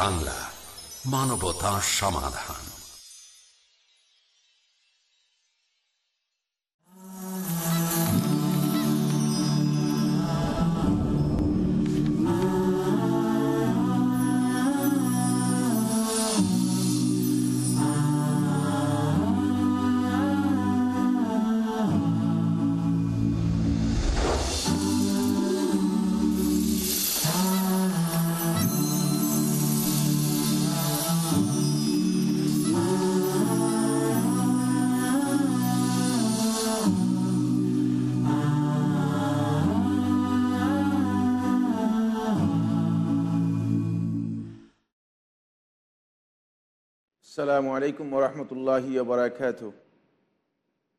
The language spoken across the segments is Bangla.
বাংলা মানবতা সমাধান। আসসালামু আলাইকুম ওরহমতুল্লাহ বারাকাত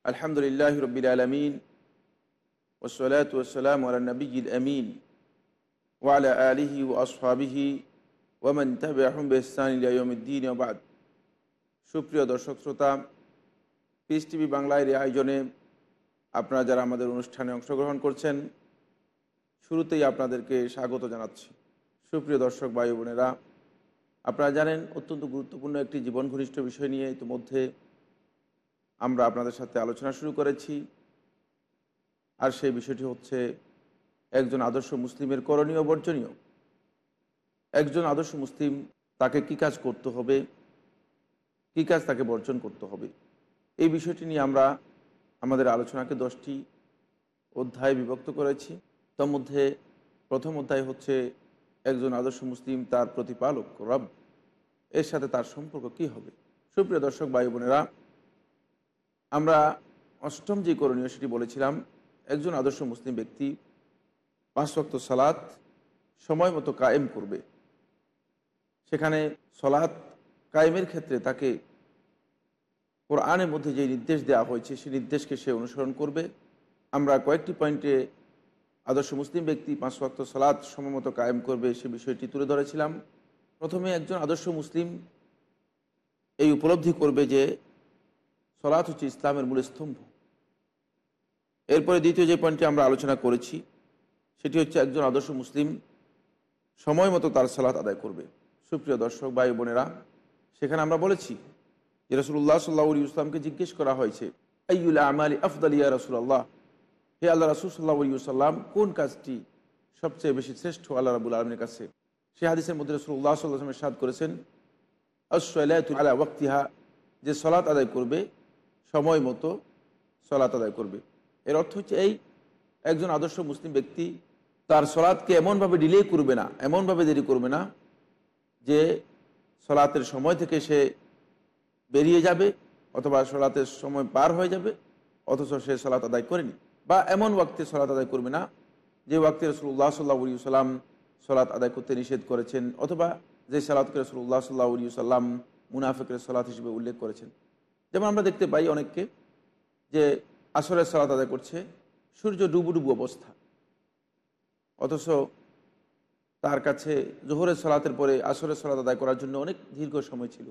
আলহামদুলিল্লাহ রবিল আলমিন ওসলাত নবীল আমিন ওয়ালা আলিহি ও আসহাবিহি ওমন তাহবে আহমদ ইসলামদ্দিন সুপ্রিয় দর্শক শ্রোতা পিস টিভি বাংলায় এই আয়োজনে আপনারা যারা আমাদের অনুষ্ঠানে অংশগ্রহণ করছেন, শুরুতেই আপনাদেরকে স্বাগত জানাচ্ছি। সুপ্রিয় দর্শক, ভাই বোনেরা আপনারা জানেন, অত্যন্ত গুরুত্বপূর্ণ একটি জীবন ঘনিষ্ঠ বিষয় নিয়ে ইতিমধ্যে আমরা আপনাদের সাথে আলোচনা শুরু করেছি। আর সেই বিষয়টি হচ্ছে একজন আদর্শ মুসলিমের করণীয় বর্জনীয়। একজন আদর্শ মুসলিম তাকে কি কাজ করতে হবে, কী কাজ তাকে বর্জন করতে হবে, এই বিষয়টি নিয়ে আমরা আমাদের আলোচনাকে দশটি অধ্যায় বিভক্ত করেছি। তার মধ্যে প্রথম অধ্যায় হচ্ছে একজন আদর্শ মুসলিম তার প্রতিপালক, রব। এর সাথে তার সম্পর্ক কি হবে? সুপ্রিয় দর্শক, ভাই বোনেরা, আমরা অষ্টম যে করণীয় সেটি বলেছিলাম, একজন আদর্শ মুসলিম ব্যক্তি পাঁচ ওয়াক্ত সালাত সময় মতো কায়েম করবে। সেখানে সলাৎ কায়েমের ক্ষেত্রে তাকে কোরআনের মধ্যে যে নির্দেশ দেওয়া হয়েছে সেই নির্দেশকে সে অনুসরণ করবে। আমরা কয়েকটি পয়েন্টে আদর্শ মুসলিম ব্যক্তি পাঁচ ওয়াক্ত সালাদ সময়মতো কায়েম করবে, সে বিষয়টি তুলে ধরেছিলাম। প্রথমে একজন আদর্শ মুসলিম এই উপলব্ধি করবে যে সলাৎ হচ্ছে ইসলামের মূল স্তম্ভ। এরপরে দ্বিতীয় যে পয়েন্টটি আমরা আলোচনা করেছি, সেটি হচ্ছে একজন আদর্শ মুসলিম সময় মতো তার সালাত আদায় করবে। সুপ্রিয় দর্শক, ভাই বোনেরা, সেখানে আমরা বলেছি যে রসুল্লাহ সাল্লাহ ইসলামকে জিজ্ঞেস করা হয়েছে আইউল্লাহ আমালি আফদাল ইয়া রসুল্লাহ হে আল্লাহ রাসুল সাল্লাহ সাল্লাম কোন কাজটি সবচেয়ে বেশি শ্রেষ্ঠ আল্লাহ রাবুল আলমের কাছে? সে হাদিসের মধ্যে রসুল্লাহ সাল্লামের সাদ করেছেন আলা ওয়াক্তিহা যে সলাৎ আদায় করবে, সময় মতো সলাৎ আদায় করবে। এর অর্থ হচ্ছে এই, একজন আদর্শ মুসলিম ব্যক্তি তার সলাৎকে এমনভাবে ডিলে করবে না, এমনভাবে দেরি করবে না, যে সলাতের সময় থেকে সে বেরিয়ে যাবে, অথবা সলাতের সময় পার হয়ে যাবে, অথচ সে সলাৎ আদায় করেনি। বা এমন ওয়াক্তে সলাৎ আদায় করবে না, যে ওয়াক্তে রসুল্লাহ সাল্লাহ সাল্লাম সলাৎ আদায় করতে নিষেধ করেছেন, অথবা যে সালাতকে রসুল্লাহ সাল্লাহ সাল্লাম মুনাফিকের সলাৎ হিসেবে উল্লেখ করেছেন। যেমন আমরা দেখতে পাই অনেককে যে আসরের সালাত আদায় করছে, সূর্য ডুবু ডুবু অবস্থা। অথচ তার কাছে জোহরের সলাতের পরে আসরের সলাত আদায় করার জন্য অনেক দীর্ঘ সময় ছিল।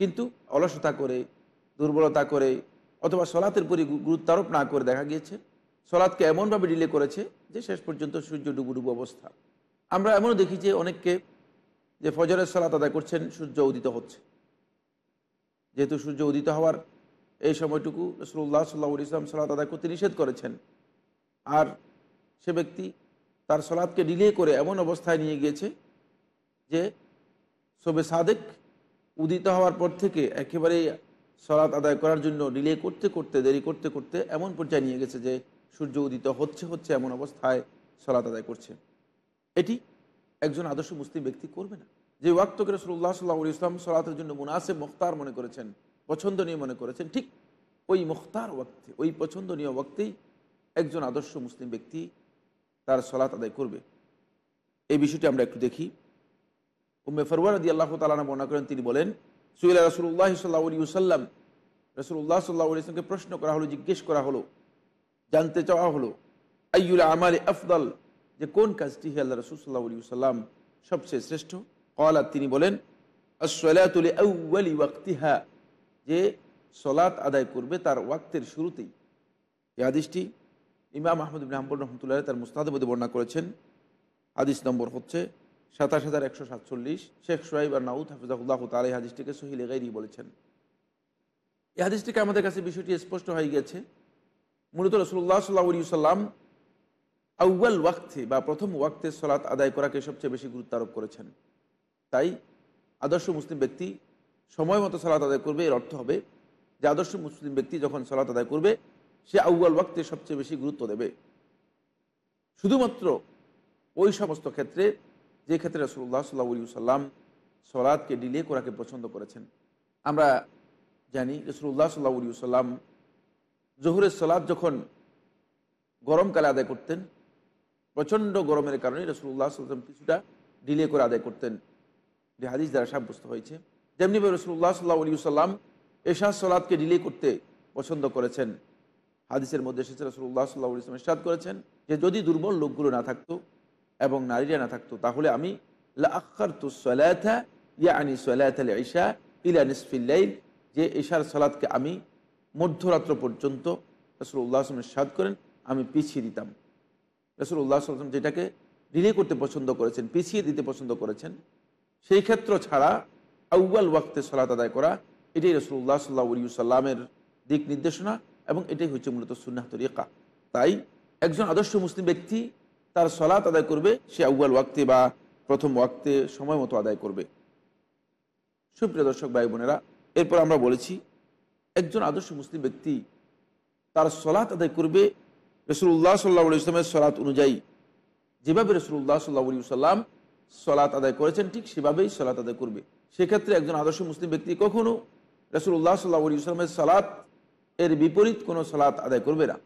কিন্তু অলসতা করে, দুর্বলতা করে, অথবা সলাতের পরে গুরুত্ব আরোপ না করে দেখা গিয়েছে সলাৎকে এমনভাবে ডিলে করেছে যে শেষ পর্যন্ত সূর্য ডুবু ডুবু অবস্থা। আমরা এমনও দেখি যে অনেককে যে ফজরের সলাত আদায় করছেন, সূর্য উদিত হচ্ছে। যেহেতু সূর্য উদিত হওয়ার এই সময়টুকু রসুল্লাহ সাল্লাহ ইসলাম সলাত আদায় করতে নিষেধ করেছেন। আর সে ব্যক্তি তার সলাদকে ডিলে করে এমন অবস্থায় নিয়ে গিয়েছে যে সবে সাদেক উদিত হওয়ার পর থেকে একেবারেই সলাৎ আদায় করার জন্য ডিলে করতে করতে, দেরি করতে করতে এমন পর্যায়ে নিয়ে গেছে যে সূর্য উদিত হচ্ছে হচ্ছে এমন অবস্থায় সলাত আদায় করছে। এটি একজন আদর্শ মুসলিম ব্যক্তি করবে না। যে ওয়াক্তকে রসুল্লাহ সাল্লাহ ইসলাম সলাতের জন্য মুনাসেব মুখতার মনে করেছেন, পছন্দনীয় মনে করেছেন, ঠিক ওই মুখতার ওয়াক্তে, ওই পছন্দনীয় ওয়াক্তেই একজন আদর্শ মুসলিম ব্যক্তি তার সলাত আদায় করবে। এই বিষয়টি আমরা একটু দেখি। উম্মে ফরওয়ারদি আল্লাহ তালানা বর্ণনা করেন, তিনি বলেন, সুইলা রসুল্লাহ সাল্লাহ সাল্লাম রসুল্লাহ সাল্লাহ ইসলামকে প্রশ্ন করা হলো, জিজ্ঞেস করা হলো জানতে চাওয়া হলো আইউল আমার আফদল, যে কোন কাজটি হে আল্লাহ রসুল সাল্লাহ আলী সাল্লাম সবচেয়ে শ্রেষ্ঠ? কলা তিনি বলেন ওয়াক্তিহা, যে সলাৎ আদায় করবে তার ওয়াক্তের শুরুতেই। এই আদিসটি ইমাম আহমদ ইবিন হাম্বুল রহমতুল্লাহ তার মুস্তাদের মধ্যে বর্ণনা করেছেন। হাদিস নম্বর হচ্ছে সাতাশ হাজার একশো সাতচল্লিশ, শেখ সোহাইব আর নাউদ হাফিজাহুল্লাহ তাল এই হাদিসটিকে সহিল গাইরি বলেছেন। এই হাদিসটিকে আমাদের কাছে বিষয়টি স্পষ্ট হয়ে গেছে মূলত রসুল্লাহ সাল্লাহ সাল্লাম আউ্বাল ওয়াক্তে বা প্রথম ওয়াক্তে সলাৎ আদায় করাকে সবচেয়ে বেশি গুরুত্ব আরোপ করেছেন। তাই আদর্শ মুসলিম ব্যক্তি সময় মতো সালাত আদায় করবে, এর অর্থ হবে যে আদর্শ মুসলিম ব্যক্তি যখন সালাত আদায় করবে, সে আউ্বাল ওয়াক্তে সবচেয়ে বেশি গুরুত্ব দেবে। শুধুমাত্র ওই সমস্ত ক্ষেত্রে যে ক্ষেত্রে রসুল্লাহ সাল্লা সাল্লাম সলাদকে ডিলে করাকে পছন্দ করেছেন। আমরা জানি রসুল্লাহ সাল্লা সাল্লাম জহুরের সলাদ যখন গরমকালে আদায় করতেন, প্রচণ্ড গরমের কারণে রসুল্লাহ সাল্লাম কিছুটা ডিলে করে আদায় করতেন। যে হাদিস দ্বারা সাব্যস্ত হয়েছে। যেমনিভাবে রসুল্লাহ সাল্লাহ আলী সাল্লাম এশাদ সলাদকে ডিলে করতে পছন্দ করেছেন। হাদিসের মধ্যে এসেছে রসুল্লাহ সাল্লাহ ইসলাম ইসাদ করেছেন যে, যদি দুর্বল লোকগুলো না থাকতো এবং নারীরা না থাকতো, তাহলে আমি ইয়ানি সলায়াত ঈশা ইলা নিসফিল্লাইল যে ঈশার সলাদকে আমি মধ্যরাত্র পর্যন্ত রসুল্লাহ আসলামের সাদ করেন, আমি পিছিয়ে দিতাম। রসুল্লাহ আসলাম যেটাকে ডিলে করতে পছন্দ করেছেন, পিছিয়ে দিতে পছন্দ করেছেন, সেই ক্ষেত্র ছাড়া আউ্বাল ওয়াক্তে সলাত আদায় করা, এটাই রসুল্লাহ সাল্লাহ সাল্লামের দিক নির্দেশনা এবং এটাই হচ্ছে মূলত সুন্নাহ তরিকা। তাই একজন আদর্শ মুসলিম ব্যক্তি তার সলাত আদায় করবে, সে আউ্বাল ওয়াক্তে বা প্রথম ওয়াক্তে সময় মতো আদায় করবে। সুপ্রিয় দর্শক ভাই বোনেরা, এরপর আমরা বলেছি একজন আদর্শ মুসলিম ব্যক্তি তার সলাত আদায় করবে রসুল্লাহ সাল্লাহ ইসলামের সলাত অনুযায়ী। যেভাবে রসুল্লাহ সাল্লাহ সাল্লাম সলাত আদায় করেছেন, ঠিক সেভাবেই সলাত আদায় করবে। সেক্ষেত্রে একজন আদর্শ মুসলিম ব্যক্তি কখনো রসুল্লাহ সাল্লাহ ইসলামের সলাত এর বিপরীত কোনো সলাত আদায় করবে না।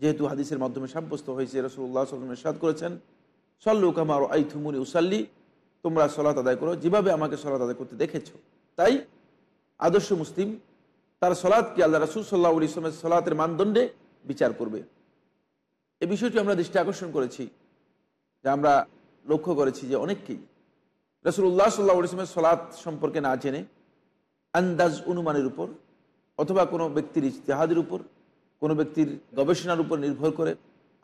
যেহেতু হাদিসের মাধ্যমে সাব্যস্ত হয়েছে রসুল্লাহ সাল্লামের সাদ করেছেন, সল্লু কামার আই থুমুনি উসাল্লি তোমরা সলাত আদায় করো, যেভাবে আমাকে সলাত আদায় করতে দেখেছ। তাই আদর্শ মুসলিম তার সলাদকে আল্লাহ রসুল সাল্লাহ ইসলামের সলাতের মানদণ্ডে বিচার করবে। এ বিষয়টি আমরা দৃষ্টি আকর্ষণ করেছি, যে আমরা লক্ষ্য করেছি যে অনেককেই রসুল্লাহ সাল্লাহ ইসলামের সলাৎ সম্পর্কে না জেনে আন্দাজ অনুমানের উপর অথবা কোনো ব্যক্তির ইজতেহাদের উপর, কোনো ব্যক্তির গবেষণার উপর নির্ভর করে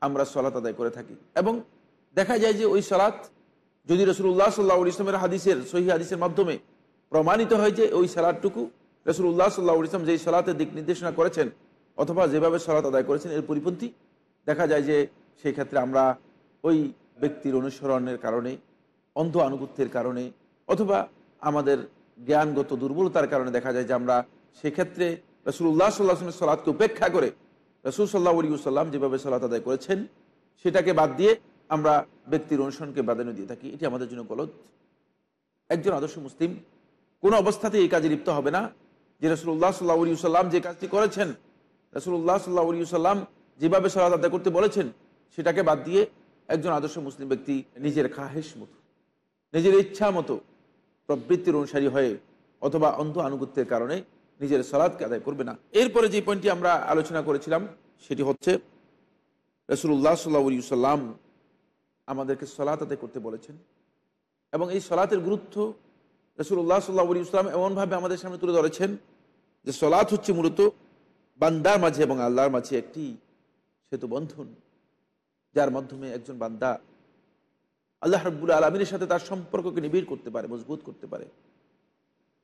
আমরা সলাত আদায় করে থাকি। এবং দেখা যায় যে ওই সলাৎ যদি রসুল্লাহ সাল্লাহ ইসলামের হাদিসের সহি হাদিসের মাধ্যমে প্রমাণিত হয় যে ওই সালাদটুকু রসুল্লাহ সাল্লাহ ইসলাম যেই সলাতের দিক নির্দেশনা করেছেন অথবা যেভাবে সলাত আদায় করেছেন, এর পরিপন্থী দেখা যায় যে সেই ক্ষেত্রে আমরা ওই ব্যক্তির অনুসরণের কারণে, অন্ধ আনুগত্যের কারণে অথবা আমাদের জ্ঞানগত দুর্বলতার কারণে দেখা যায় যে আমরা সেক্ষেত্রে রসুল্লাহ সাল্লাহামের সলাদকে উপেক্ষা করে রসুল সাল্লাহ সাল্লাম যেভাবে সলাত আদায় করেছেন, সেটাকে বাদ দিয়ে আমরা ব্যক্তির অনুসরণকে প্রাধান্য দিয়ে থাকি। এটি আমাদের জন্য গলত। একজন আদর্শ মুসলিম কোনো অবস্থাতে এই কাজে লিপ্ত হবে না। যে রসুল্লাহ সাল্লাহ সাল্লাম যে কাজটি করেছেন রসুল্লাহ সাল্লাহ সাল্লাম যেভাবে সলাত আদায় করতে বলেছেন, সেটাকে বাদ দিয়ে একজন আদর্শ মুসলিম ব্যক্তি নিজের খাহেস মতো, নিজের ইচ্ছা মতো প্রবৃত্তির অনুসারী হয়ে অথবা অন্ধ আনুগত্যের কারণে নিজের সলাদকে আদায় করবে না। এরপরে যে পয়েন্টটি আমরা আলোচনা করেছিলাম, সেটি হচ্ছে রসুল্লাহ সাল্লা সাল্লাম আমাদেরকে সলাত আদায় করতে বলেছেন এবং এই সলাতের গুরুত্ব রসুল্লাহ সাল্লাহ আলী ইসলাম এমনভাবে আমাদের সামনে তুলে ধরেছেন যে সলাৎ হচ্ছে মূলত বান্দার মাঝে এবং আল্লাহর মাঝে একটি সেতু বন্ধন, যার মাধ্যমে একজন বান্দা আল্লাহ রব্বুল আলমিনের সাথে তার সম্পর্ককে নিবিড় করতে পারে, মজবুত করতে পারে।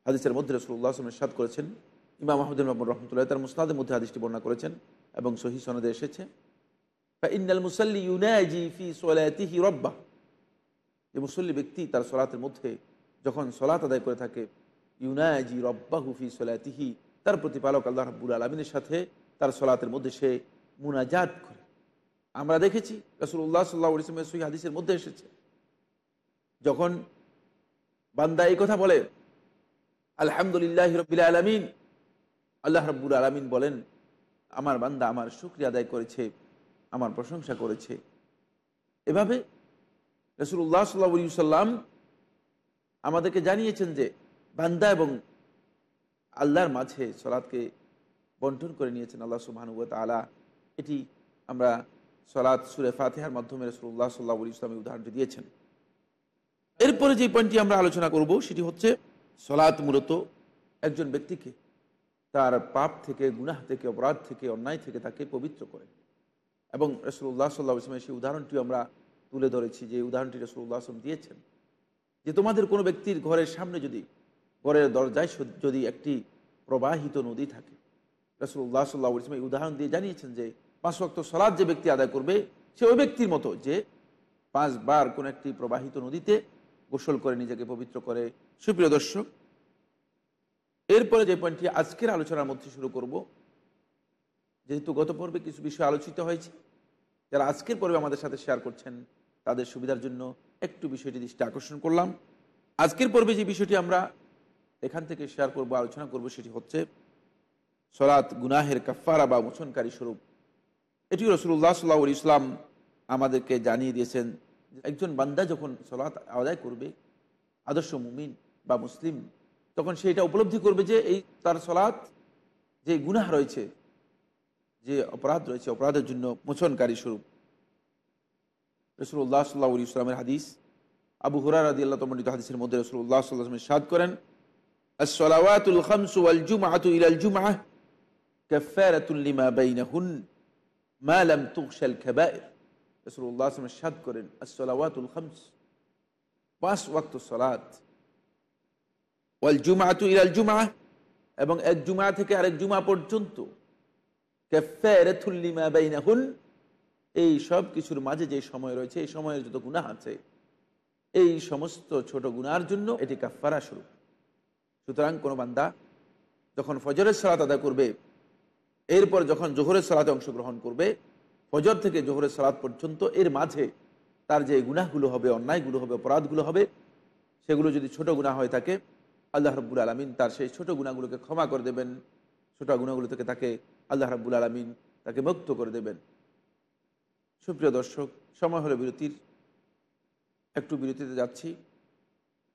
হাদিসের মধ্যে রসুল্লাহ আসলামের সাদ করেছেন। ইমাম মাহমুদুল মাহমুদ রহমতুল্লাহ তার মুসনাদের মধ্যে হাদিসটি বর্ণনা করেছেন এবং সহি সনদে এসেছে। ফি মুসল্লি ব্যক্তি তার সলাতের মধ্যে যখন সলাত আদায় করে থাকে, ইউনাজি রব্বাহু ফি সোলাতিহি, তার প্রতিপালক আল্লাহ রাব্বুল আলমিনের সাথে তার সলাতের মধ্যে সে মুনাজাত করে। আমরা দেখেছি রসুল্লাহ সাল্লাহ ইসলামের সহি হাদিসের মধ্যে এসেছে। যখন বান্দা এই কথা বলে, আলহামদুলিল্লাহ রবিল আলমিন আল্লাহ রব্বুল আলমিন বলেন, আমার বান্দা আমার শুক্রিয়া আদায় করেছে, আমার প্রশংসা করেছে। এভাবে রসুল্লাহ সাল্লা সাল্লাম আমাদেরকে জানিয়েছেন যে বান্দা এবং আল্লাহর মাঝে সলাদকে বন্টন করে নিয়েছেন আল্লাহ সুবাহানুবত আলা এটি আমরা সলাদ সুরে ফাতেহার মাধ্যমে রসুল্লাহ সাল্লাহ ইসলামের উদাহরণটি দিয়েছেন। এরপরে যে পয়েন্টটি আমরা আলোচনা করব, সেটি হচ্ছে সলাৎ মূলত একজন ব্যক্তিকে তার পাপ থেকে, গুনাহ থেকে, অপরাধ থেকে, অন্যায় থেকে তাকে পবিত্র করে। এবং রসুল্লাহ সাল্লাহ ইসলামের সেই উদাহরণটিও আমরা তুলে ধরেছি, যে উদাহরণটি রসুল্লাহ আসলাম দিয়েছেন। যে তোমাদের কোনো ব্যক্তির ঘরের সামনে যদি, ঘরের দরজায় যদি একটি প্রবাহিত নদী থাকে। রসুল্লাহ সাল্লাহ ইসলাম এই উদাহরণ দিয়ে জানিয়েছেন যে, পাঁচ ওয়াক্ত সলাদ যে ব্যক্তি আদায় করবে, সে ওই ব্যক্তির মতো যে পাঁচবার কোনো একটি প্রবাহিত নদীতে গোসল করে, নিজেকে পবিত্র করে। সুপ্রিয় দর্শক, এরপরে যে পয়েন্টটি আজকের আলোচনার মধ্যে শুরু করব, যেহেতু গত পর্বে কিছু বিষয় আলোচিত হয়েছে, যারা আজকের পর্বে আমাদের সাথে শেয়ার করছেন তাদের সুবিধার জন্য একটু বিষয়টি দৃষ্টি আকর্ষণ করলাম। আজকের পর্বে যে বিষয়টি আমরা এখান থেকে শেয়ার করব, আলোচনা করব সেটি হচ্ছে সলাৎ গুনাহের কাফারা বা মোচনকারী স্বরূপ। এটি রসুল্লাহ সাল্লাহ ইসলাম আমাদেরকে জানিয়ে দিয়েছেন একজন বান্দা যখন সলাৎ আদায় করবে, আদর্শ মুমিন বা মুসলিম, তখন সে এটা উপলব্ধি করবে যে এই তার সলাৎ যে গুনাহ রয়েছে, যে অপরাধ রয়েছে, অপরাধের জন্য মোচনকারী স্বরূপ। রসুল্লাহ সাল্লাহ ইসলামের হাদিস, আবু হুরার আদি আল্লাহ তমন্ডিত হাদিসের মধ্যে রসুল্লাহ সাল্লাহ সাদ করেন আসলাওয়াতুল খামসু আল জুমাহাতু সাদ করেন সলাত, ওয়াল জুমাহাতু ইলাল জুমাহ এবং এক জুমা থেকে আরেক জুমা পর্যন্ত কাফারাতুল লিমা বাইনাহুন এই সব কিছুর মাঝে যে সময় রয়েছে, এই সময়ের যত গুনাহ আছে, এই সমস্ত ছোট গুনার জন্য এটি কাফারা শুরু। সুতরাং কোনো বান্দা যখন ফজরের সালাত আদায় করবে, এরপর যখন জোহরের সালাতে অংশগ্রহণ করবে, ফজর থেকে জোহরের সালাত পর্যন্ত এর মাঝে তার যে গুনাহগুলো হবে, অন্যায়গুলো হবে, অপরাধগুলো হবে, সেগুলো যদি ছোট গুণা হয়ে থাকে, আল্লাহ রব্বুল আলমিন তার সেই ছোট গুণাগুলোকে ক্ষমা করে দেবেন। ছোট গুণাগুলো থেকে তাকে আল্লাহ রব্বুল আলমিন তাকে মুক্ত করে দেবেন। সুপ্রিয় দর্শক সময় হলো বিরতির। একটু বিরতিতে যাচ্ছি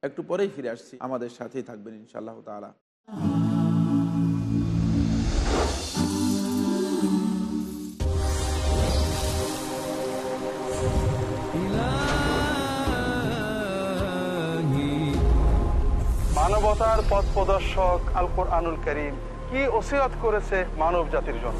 একটু পরেই ফিরে আসছি। আমাদের সাথেই থাকবেন ইনশাআল্লাহ তালা মানবতার পথ প্রদর্শক আল আনুল করিম কি ওসিয়ত করেছে মানব জাতির জন্য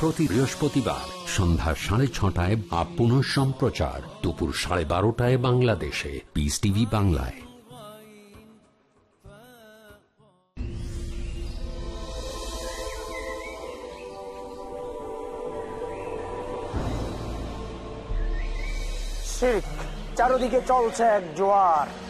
প্রতি বৃহস্পতিবার সন্ধ্যা সাড়ে ছটায় বা পুনঃ সম্প্রচার দুপুর সাড়ে বারোটায় বাংলাদেশে। পিস টিভি বাংলায়। চারদিকে চলছে এক জোয়ার।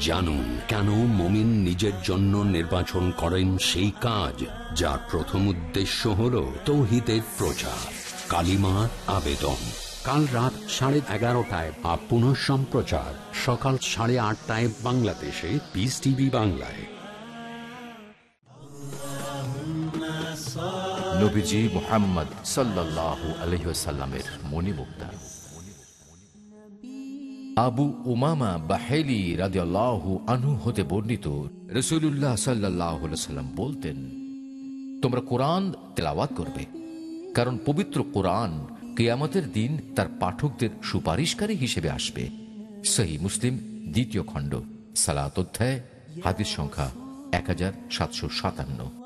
জানুন কেন মমিন নিজের জন্য নির্বাচন করেন সেই কাজ, যার প্রথম উদ্দেশ্য হল তৌহিদের প্রচার। কালিমার আবেদন। কাল রাত সাড়ে এগারোটায় বা পুনঃ সম্প্রচার। সকাল সাড়ে আটটায় বাংলাদেশে পিস টিভি বাংলায়। নবীজি মোহাম্মদ সাল্লাল্লাহু আলহিসাল্লামের মণিমুক্তা। আবু উমামা বাহেলি রাদিয়াল্লাহু আনহু হতে বর্ণিত রসুল্লাহ সাল্লাহ সাল্লাম বলতেন, তোমরা কোরআন তেলাওয়াত করবে, কারণ পবিত্র কোরআন কেয়ামতের দিন তার পাঠকদের সুপারিশকারী হিসেবে আসবে। সহি মুসলিম, দ্বিতীয় খণ্ড, সালাত অধ্যায়, হাদিস সংখ্যা এক হাজার সাতশো সাতান্ন।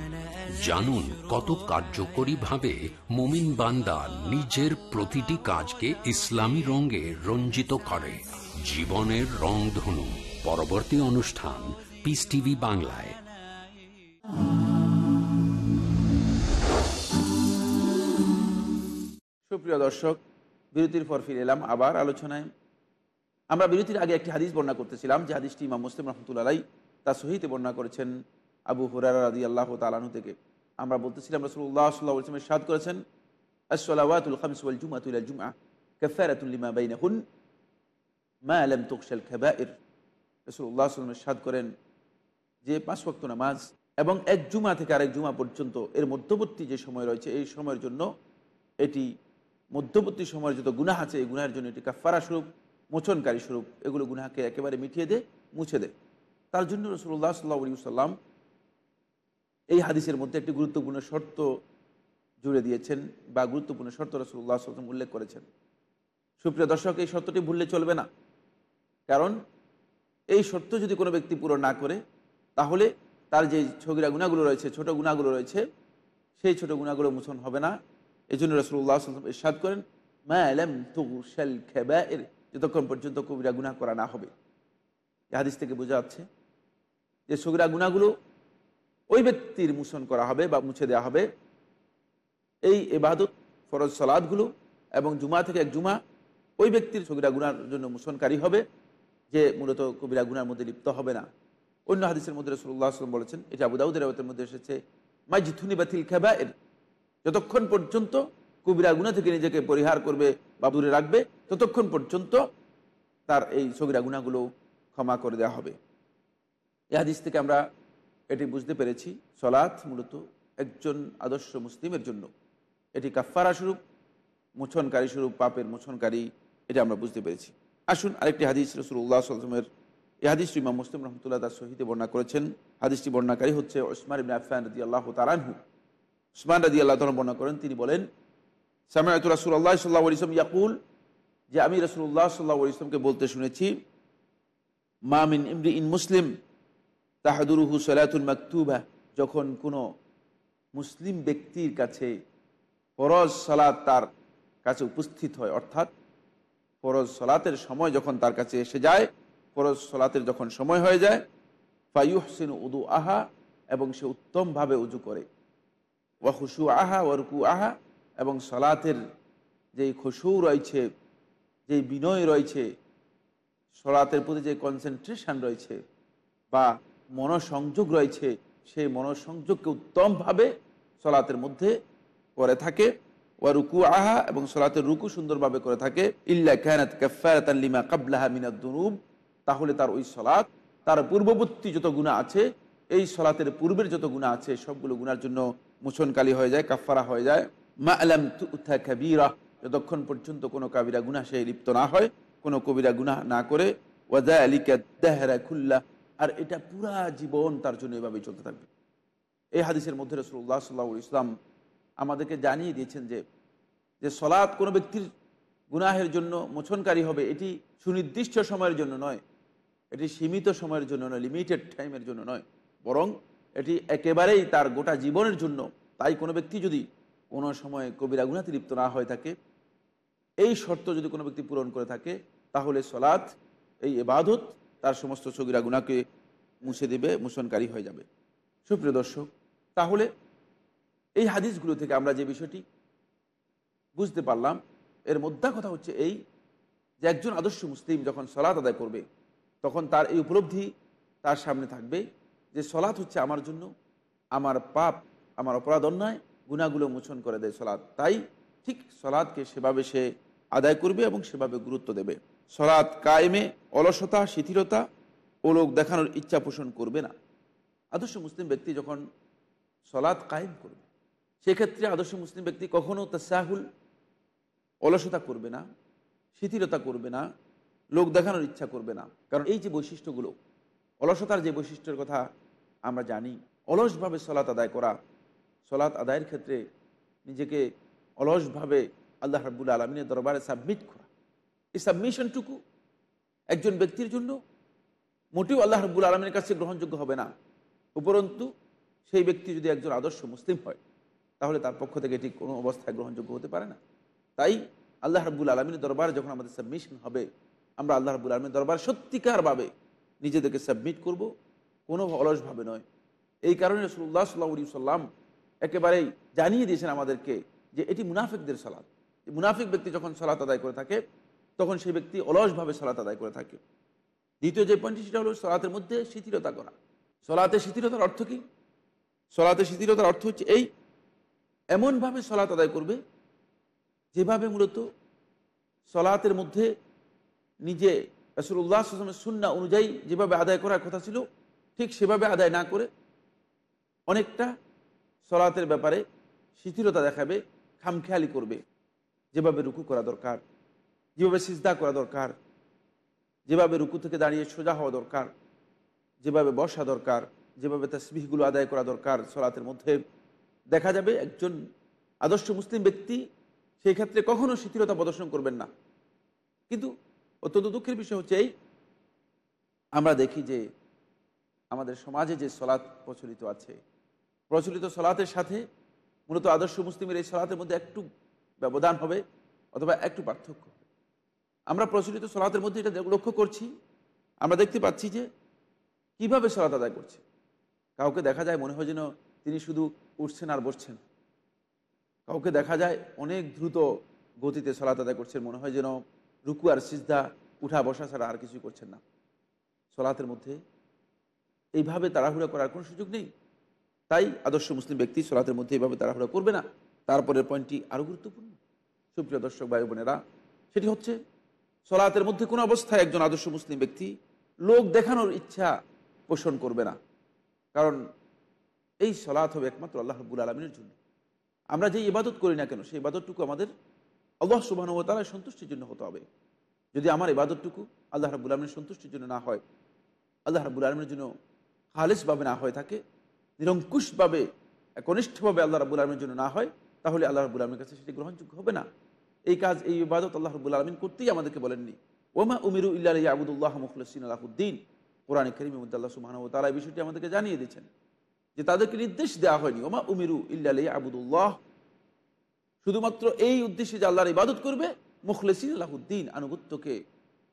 জানুন কত কার্যকরীভাবে মুমিন বান্দা নিজের প্রতিটি কাজকে ইসলামী রঙে রঞ্জিত করে। জীবনের রং ধনু। পরবর্তী অনুষ্ঠান পিস টিভি বাংলায়। সুপ্রিয় দর্শক, বিরতির পর ফিরে এলাম আবার আলোচনায়। আমরা বিরতির আগে একটি হাদিস বর্ণনা করতেছিলাম, যে হাদিসটি ইমাম মুসলিম রহমতুল্লাহ তার সহিতে বর্ণনা করেছেন আবু হুরারা রাদি আল্লাহ তালানু থেকে। আমরা বলতেছিলাম রসুল্লাহ সাল্লাহ সাদ করেছেন জুমা মা আলম সাদ করেন যে পাঁচ ওয়াক্ত নামাজ এবং এক জুমা থেকে আরেক জুমা পর্যন্ত এর মধ্যবর্তী যে সময় রয়েছে, এই সময়ের জন্য এটি মধ্যবর্তী সময়ের যত গুনাহ আছে, এই গুনাহের জন্য এটি কাফারা স্বরূপ, মোচনকারী স্বরূপ, এগুলো গুনাহকে একেবারে মিটিয়ে দে, মুছে দেয় তার জন্য রসুল্লাহ সাল্লাহ সাল্লাম এই হাদিসের মধ্যে একটি গুরুত্বপূর্ণ শর্ত জুড়ে দিয়েছেন বা গুরুত্বপূর্ণ শর্ত রসুল্লাহ সাল্লাম উল্লেখ করেছেন। সুপ্রিয় দর্শক, এই শর্তটি ভুললে চলবে না। কারণ এই শর্ত যদি কোনো ব্যক্তি পূরণ না করে, তাহলে তার যে ছগিরা গুণাগুলো রয়েছে, ছোট গুণাগুলো রয়েছে, সেই ছোট গুণাগুলো মোচন হবে না। এই জন্য রসুল্লাহ সাল্লাম ইরশাদ করেন, মা আলম তুশাল খেবায়ের যতক্ষণ পর্যন্ত কবিরা গুণা করা না হবে। এই হাদিস থেকে বোঝা যাচ্ছে যে সগিরা গুণাগুলো ওই ব্যক্তির মোচন করা হবে বা মুছে দেওয়া হবে। এই এবাদত, ফরজ সলাদগুলো এবং জুমা থেকে এক জুমা, ওই ব্যক্তির সগিরা গুনার জন্য মোচনকারী হবে, যে মূলত কবিরা গুনার মধ্যে লিপ্ত হবে না। অন্য হাদিসের মধ্যে রসুল্লাহ আসলাম বলেছেন, এটা আবুদাউদের আবতের মধ্যে এসেছে, মাইজিথুনি বাতিল খেবা এর যতক্ষণ পর্যন্ত কবিরা গুণা থেকে নিজেকে পরিহার করবে বা দূরে রাখবে, ততক্ষণ পর্যন্ত তার এই সগিরা গুণাগুলো ক্ষমা করে দেওয়া হবে। এ হাদিস থেকে আমরা এটি বুঝতে পেরেছি। সলাৎ মূলত একজন আদর্শ মুসলিমের জন্য। এটি কাফারা স্বরূপ, মোছনকারী স্বরূপ, পাপের মোছনকারী, এটা আমরা বুঝতে পেরেছি। আসুন আরেকটি হাদিস রসুল্লাহ সাল্লামের এই হাদিসটি ইমাম মুসলিম রহমতুল্লাহ তার সহিতে বর্ণনা করেছেন। হাদিসটি বর্ণাকারী হচ্ছে ওসমান ইবিন আফান রদি আল্লাহ তালানহু উসমান রাদি আল্লাহ তালা বর্ণনা করেন, তিনি বলেন সামায়ত রাসুল্লাহ সাল্লাহ ইসলাম ইয়াকুল, যে আমি রসুল্লাহ সাল্লাহ ইসলামকে বলতে শুনেছি মামিন ইমরি ইন মুসলিম তাহাদুরুহু সলাতুল মাকতুবা, যখন কোনো মুসলিম ব্যক্তির কাছে ফরজ সালাত তার কাছে উপস্থিত হয়, অর্থাৎ ফরজ সলাতের সময় যখন তার কাছে এসে যায়, ফরজ সলাতের যখন সময় হয়ে যায় ফাইহসিন উদু আহা এবং সে উত্তমভাবে উজু করে। ওয়া খুশু আহা ওয়ারকু আহা এবং সলাতের যেই খুশু রয়েছে, যেই বিনয় রয়েছে, সলাতের প্রতি যে কনসেন্ট্রেশন রয়েছে, বা মনসংযোগ রয়েছে, সেই মনসংযোগকে উত্তমভাবে সলাতের মধ্যে করে থাকে। ওয়া রুকু আহা এবং সলাতের রুকু সুন্দরভাবে করে থাকে। ইল্লা কানাত কাফারাতান লিমা কাবলাহা মিনাদ দুনুব। তাহলে তার ওই সলাৎ, তার পূর্ববর্তী যত গুণা আছে, এই সলাতের পূর্বের যত গুণা আছে, সবগুলো গুণার জন্য মোচনকালী হয়ে যায় কাফারা হয়ে যায়। মা আলাম তুথা কাবিরা, যতক্ষণ পর্যন্ত কোনো কাবিরা গুণা সে লিপ্ত না হয়, কোনো কবিরা গুনাহ না করে। ওয়াদা আলিকা দেহরা খুল্লা আর এটা পুরা জীবন তার জন্য এভাবেই চলতে থাকবে। এই হাদিসের মধ্যে রসুল্লাহ সাল্লাহ ইসলাম আমাদেরকে জানিয়ে দিয়েছেন যে যে সলাৎ কোনো ব্যক্তির গুনাহের জন্য মোচনকারী হবে, এটি সুনির্দিষ্ট সময়ের জন্য নয়। এটি সীমিত সময়ের জন্য নয় লিমিটেড টাইমের জন্য নয়। বরং এটি একেবারেই তার গোটা জীবনের জন্য। তাই কোনো ব্যক্তি যদি কোনো সময় কবিরা গুনাতে লিপ্ত না হয়ে থাকে, এই শর্ত যদি কোনো ব্যক্তি পূরণ করে থাকে, তাহলে সলাৎ, এই এবাদত তার সমস্ত সগিরা গুণাকে মুছে দেবে মোচনকারী হয়ে যাবে। সুপ্রিয় দর্শক, তাহলে এই হাদিসগুলো থেকে আমরা যে বিষয়টি বুঝতে পারলাম, এর মধ্যা কথা হচ্ছে এই যে একজন আদর্শ মুসলিম যখন সলাৎ আদায় করবে, তখন তার এই উপলব্ধি তার সামনে থাকবে যে সলাৎ হচ্ছে আমার জন্য, আমার পাপ, আমার অপরাধ অন্যায় গুণাগুলো মোচন করে দেয় সলাৎ। তাই ঠিক সলাৎকে সেভাবে সে আদায় করবে এবং সেভাবে গুরুত্ব দেবে। সলাৎ কায়েমে অলসতা, শিথিলতা ও লোক দেখানোর ইচ্ছা পোষণ করবে না। আদর্শ মুসলিম ব্যক্তি যখন সলাৎ কায়েম করবে, সেক্ষেত্রে আদর্শ মুসলিম ব্যক্তি কখনও তাসাহুল, অলসতা করবে না, শিথিলতা করবে না, লোক দেখানোর ইচ্ছা করবে না। কারণ এই যে বৈশিষ্ট্যগুলো, অলসতার যে বৈশিষ্ট্যের কথা আমরা জানি, অলসভাবে সলাৎ আদায় করা, সলাৎ আদায়ের ক্ষেত্রে নিজেকে অলসভাবে আল্লাহ রাবুল আলমিনের দরবারে সাবমিট করা এই সাবমিশনটুকু একজন ব্যক্তির জন্য মোটেও আল্লাহ রব্বুল আলমের কাছে গ্রহণযোগ্য হবে না। উপরন্তু, সেই ব্যক্তি যদি একজন আদর্শ মুসলিম হয়, তাহলে তার পক্ষ থেকে এটি কোনো অবস্থায় গ্রহণযোগ্য হতে পারে না। তাই আল্লাহ রাবুল আলমিনের দরবারে যখন আমাদের সাবমিশন হবে, আমরা আল্লাহ রাবুল আলমীর দরবার সত্যিকারভাবে নিজেদেরকে সাবমিট করব, কোনো অলসভাবে নয়। এই কারণে রসুল্লাহ সাল্লাহ সাল্লাম একেবারেই জানিয়ে দিয়েছেন আমাদেরকে যে এটি মুনাফিকদের সালাদ মুনাফিক ব্যক্তি যখন সালাত আদায় করে থাকে তখন সেই ব্যক্তি অলসভাবে সলাত আদায় করে থাকে। দ্বিতীয় যে পয়েন্টটি, সেটা হলো সলাতের মধ্যে শিথিলতা করা। সলাতে শিথিলতার অর্থ কি? সলাতে শিথিলতার অর্থ হচ্ছে এই, এমনভাবে সলাত আদায় করবে, যেভাবে মূলত সলাতের মধ্যে নিজে রসুল্লাহ আসলামের সুন্না অনুযায়ী যেভাবে আদায় করার কথা ছিল, ঠিক সেভাবে আদায় না করে অনেকটা সলাতের ব্যাপারে শিথিলতা দেখাবে, খামখেয়ালি করবে, যেভাবে রুকু করা দরকার। যেভাবে সিজদা করা দরকার, যেভাবে রুকু থেকে দাঁড়িয়ে সোজা হওয়া দরকার, যেভাবে বসা দরকার, যেভাবে তার তসবিহগুলো আদায় করা দরকার সলাতের মধ্যে। দেখা যাবে একজন আদর্শ মুসলিম ব্যক্তি সেই ক্ষেত্রে কখনো শিথিলতা প্রদর্শন করবেন না। কিন্তু অত্যন্ত দুঃখের বিষয় হচ্ছে এই, আমরা দেখি যে আমাদের সমাজে যে সলাৎ প্রচলিত আছে, প্রচলিত সলাতের সাথে মূলত আদর্শ মুসলিমের এই সলাতের মধ্যে একটু ব্যবধান হবে অথবা একটু পার্থক্য। আমরা প্রচলিত সলাতের মধ্যে এটা লক্ষ্য করছি। আমরা দেখতে পাচ্ছি যে কীভাবে সলাত আদায় করছে। কাউকে দেখা যায় মনে হয় যেন তিনি শুধু উঠছেন আর বসছেন। কাউকে দেখা যায় অনেক দ্রুত গতিতে সলাত আদায় করছেন। মনে হয় যেন রুকু আর সিজদা, উঠা বসা ছাড়া আর কিছুই করছেন না। সলাতের মধ্যে এইভাবে তাড়াহুড়া করার কোনো সুযোগ নেই। তাই আদর্শ মুসলিম ব্যক্তি সলাতের মধ্যে এইভাবে তাড়াহুড়া করবে না। তারপরের পয়েন্টটি আরও গুরুত্বপূর্ণ। সুপ্রিয় দর্শক ভাই বোনেরা সেটি হচ্ছে সলাতের মধ্যে কোনো অবস্থায় একজন আদর্শ মুসলিম ব্যক্তি লোক দেখানোর ইচ্ছা পোষণ করবে না। কারণ এই সলাৎ হবে একমাত্র আল্লাহ রব্বুল আলমিনের জন্য। আমরা যে ইবাদত করি না কেন, সেই ইবাদতটুকু আমাদের আল্লাহ সুবাহানুতালার সন্তুষ্টির জন্য হতে হবে। যদি আমার ইবাদতটুকু আল্লাহ রাবুল আলমের সন্তুষ্টির জন্য না হয়, আল্লাহ রাবুল আলমের জন্য খালেসভাবে না হয়ে থাকে, নিরঙ্কুশভাবে, একনিষ্ঠভাবে আল্লাহ রাবুল আলমের জন্য না হয়, তাহলে আল্লাহ রাবুল আলমের কাছে সেটি গ্রহণযোগ্য হবে না। এই কাজ, এই ইবাদত আল্লাহ রবুল আলমিন করতেই আমাদেরকে বলেননি। ওমা উমিরু ইল্লা আবুদুল্লাহ মুখলসিন আলাহুদ্দিন। কোরআন করিম আল্লাহ সুবাহ তারা এই বিষয়টি আমাদেরকে জানিয়ে দিচ্ছেন যে তাদেরকে নির্দেশ দেওয়া হয়নি। ওমা উমিরু ইল্লা আবুদুল্লাহ শুধুমাত্র এই উদ্দেশ্যে যে আল্লাহর ইবাদত করবে, মুখলেসিন আলাহুদ্দিন আনুগত্যকে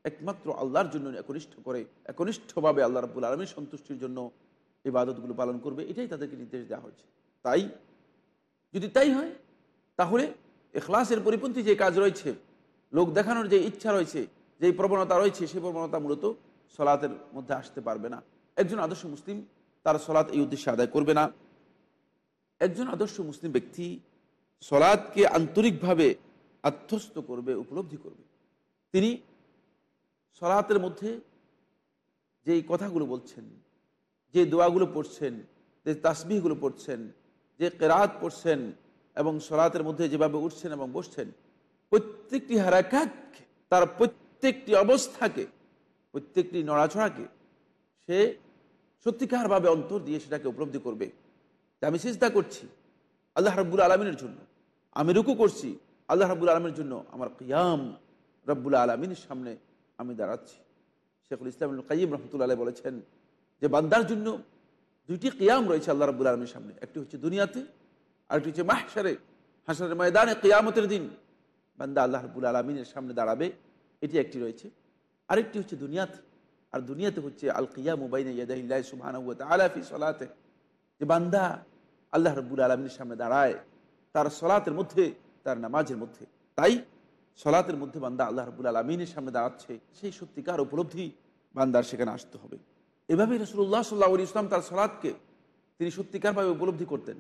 একমাত্র আল্লাহর জন্য একনিষ্ঠ করে, একনিষ্ঠভাবে আল্লাহ রাবুল আলমীর সন্তুষ্টির জন্য ইবাদতগুলো পালন করবে, এটাই তাদেরকে নির্দেশ দেওয়া হয়েছে। তাই, যদি তাই হয়, তাহলে এখলাসের পরিপন্থী যে কাজ রয়েছে, লোক দেখানোর যে ইচ্ছা রয়েছে যে প্রবণতা রয়েছে, সেই প্রবণতা মূলত সলাতের মধ্যে আসতে পারবে না। একজন আদর্শ মুসলিম তার সলাৎ এই উদ্দেশ্যে আদায় করবে না। একজন আদর্শ মুসলিম ব্যক্তি সলাদকে আন্তরিকভাবে আত্মস্থ করবে, উপলব্ধি করবে। তিনি সলাতের মধ্যে যেই কথাগুলো বলছেন, যে দোয়াগুলো পড়ছেন, যে তাসবিহগুলো পড়ছেন, যে কেরাত পড়ছেন এবং সলাতের মধ্যে যেভাবে উঠছেন এবং বসছেন, প্রত্যেকটি হারাকাতকে, তার প্রত্যেকটি অবস্থাকে, প্রত্যেকটি নড়াছড়াকে সে সত্যিকারভাবে অন্তর দিয়ে সেটাকে উপলব্ধি করবে। যে আমি চিন্তা করছি আল্লাহ রাব্বুল আলমিনের জন্য। আমি রুকু করছি আল্লাহ রাব্বুল আলমের জন্য। আমার কিয়াম রব্বুল আলমিনের সামনে আমি দাঁড়াচ্ছি। শেখুল ইসলাম কাইম রহমতুল্লাহ বলেছেন যে, বান্দার জন্য দুইটি কিয়াম রয়েছে আল্লাহ রাবুল আলমীর সামনে। একটি হচ্ছে দুনিয়াতে আরেকটি হচ্ছে মাহসারে হাসারের ময়দানে, কিয়ামতের দিন। বান্দা আল্লাহ রাবুল আলমিনের সামনে দাঁড়াবে। এটি একটি রয়েছে। আরেকটি হচ্ছে দুনিয়াতে। আর দুনিয়াতে হচ্ছে আল কিয়াম উবাইনে ইয়াদাহিল্লাহ সুবহানাহু ওয়া তাআলা সলাতে। যে বান্দা আল্লাহ রব্বুল আলমীর সামনে দাঁড়ায়, তার সলাতের মধ্যে, তার নামাজের মধ্যে। তাই সলাতের মধ্যে বান্দা আল্লাহ রব্বুল আলমিনের সামনে দাঁড়াচ্ছে, সেই সত্যিকার উপলব্ধি বান্দার সেখানে আসতে হবে। এভাবে রসুল্লাহ সাল্লাহ ইসলাম তার সলাদকে তিনি সত্যিকারভাবে উপলব্ধি করতেন।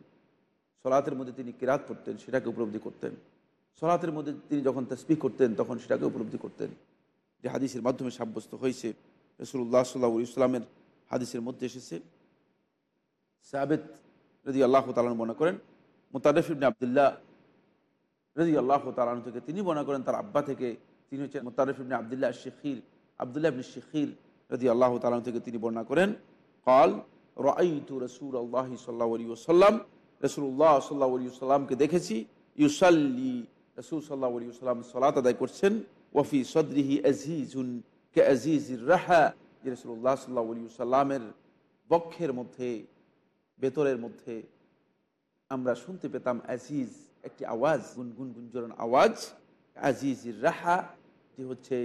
সলাতের মধ্যে তিনি কিরাত পড়তেন, সেটাকে উপলব্ধি করতেন। সলাতের মধ্যে তিনি যখন তসবি করতেন, তখন সেটাকে উপলব্ধি করতেন। যে হাদিসের মাধ্যমে সাব্যস্ত হয়েছে রসুল্লাহ সাল্লাহ ইসলামের হাদিসের মধ্যে এসেছে। সাবেদ রদি আল্লাহ তালন মনে করেন মোতারফ ইবনে আবদুল্লাহ রদি আল্লাহ তালন থেকে তিনি মনে করেন, তার আব্বা থেকে তিনি হচ্ছেন মোতারফ ইবনে আবদুল্লাহ শেখির, আবদুল্লাহ ইবনে শেখির রদি আল্লাহ তালন থেকে তিনি বর্ণনা করেন কল রাইতু রসুল আল্লাহ সাল্লাহ আলী ওসাল্লাম রসুল্লাহ সাল্লাহ আলী সাল্লামকে দেখেছি, ইউসাল্লি, রসুল সাল্লাহ সাল্লাম সলাত আদায় করছেন ওয়ফি সদরিহি আজিজুন কে আজিজ রাহা, যে রসুল্লাহ সাল্লাহ আলী সাল্লামের বক্ষের মধ্যে, ভেতরের মধ্যে আমরা শুনতে পেতাম আজিজ একটি আওয়াজ, গুনগুন গুঞ্জরণ আওয়াজ আজিজ রাহা, যে হচ্ছে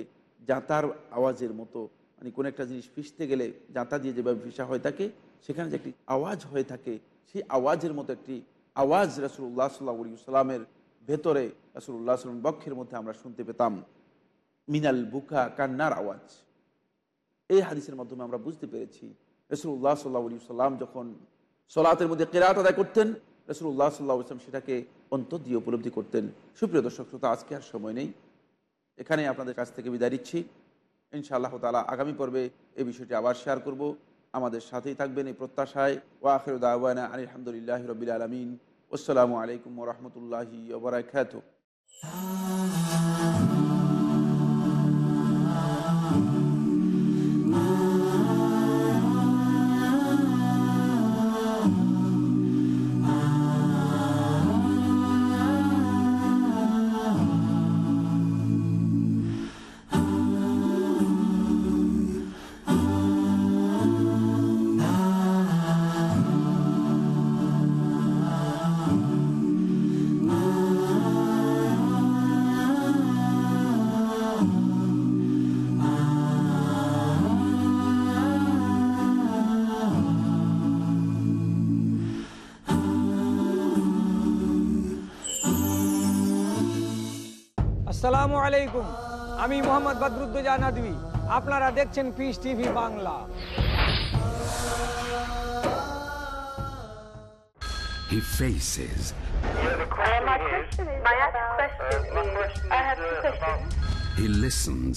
জাঁতার আওয়াজের মতো মানে কোনো একটা জিনিস ফিসতে গেলে জাঁতা দিয়ে যেভাবে ফিসা হয়ে থাকে সেখানে যে একটি আওয়াজ হয়ে থাকে সেই আওয়াজের মতো একটি আওয়াজ রসুল্লাহ সাল্লাহ সাল্লামের ভেতরে রসুল্লাহ সাল্লাম বক্ষের মধ্যে আমরা শুনতে পেতাম, মিনাল বুকা কান্নার আওয়াজ। এই হাদিসের মাধ্যমে আমরা বুঝতে পেরেছি রসুল্লাহ সাল্লাহ সাল্লাম যখন সলাতের মধ্যে কেরাত আদায় করতেন রসুল্লাহ সাল্লাহ ইসলাম সেটাকে অন্তর দিয়ে উপলব্ধি করতেন। সুপ্রিয় দর্শক, শ্রোতা, আজকে আর সময় নেই। এখানে আপনাদের কাছ থেকে বিদায় নিচ্ছি। ইনশাআল্লাহ তালা আগামী পর্বে এই বিষয়টি আবার শেয়ার করব। আমাদের সাথেই থাকবেন এই প্রত্যাশায়। ও আখির দাওয়ানা আলী আলহামদুলিল্লাহ রবিল আলমিন। আসসালামু আলাইকুম ওরহমতুল্লাহি ওবরাকাত আসসালামু আলাইকুম আমি মোহাম্মদ বদরুদ্দোজা নদী আপনারা দেখছেন peace TV Bangla He faces. My question is, my question is, I have two questions. He listens.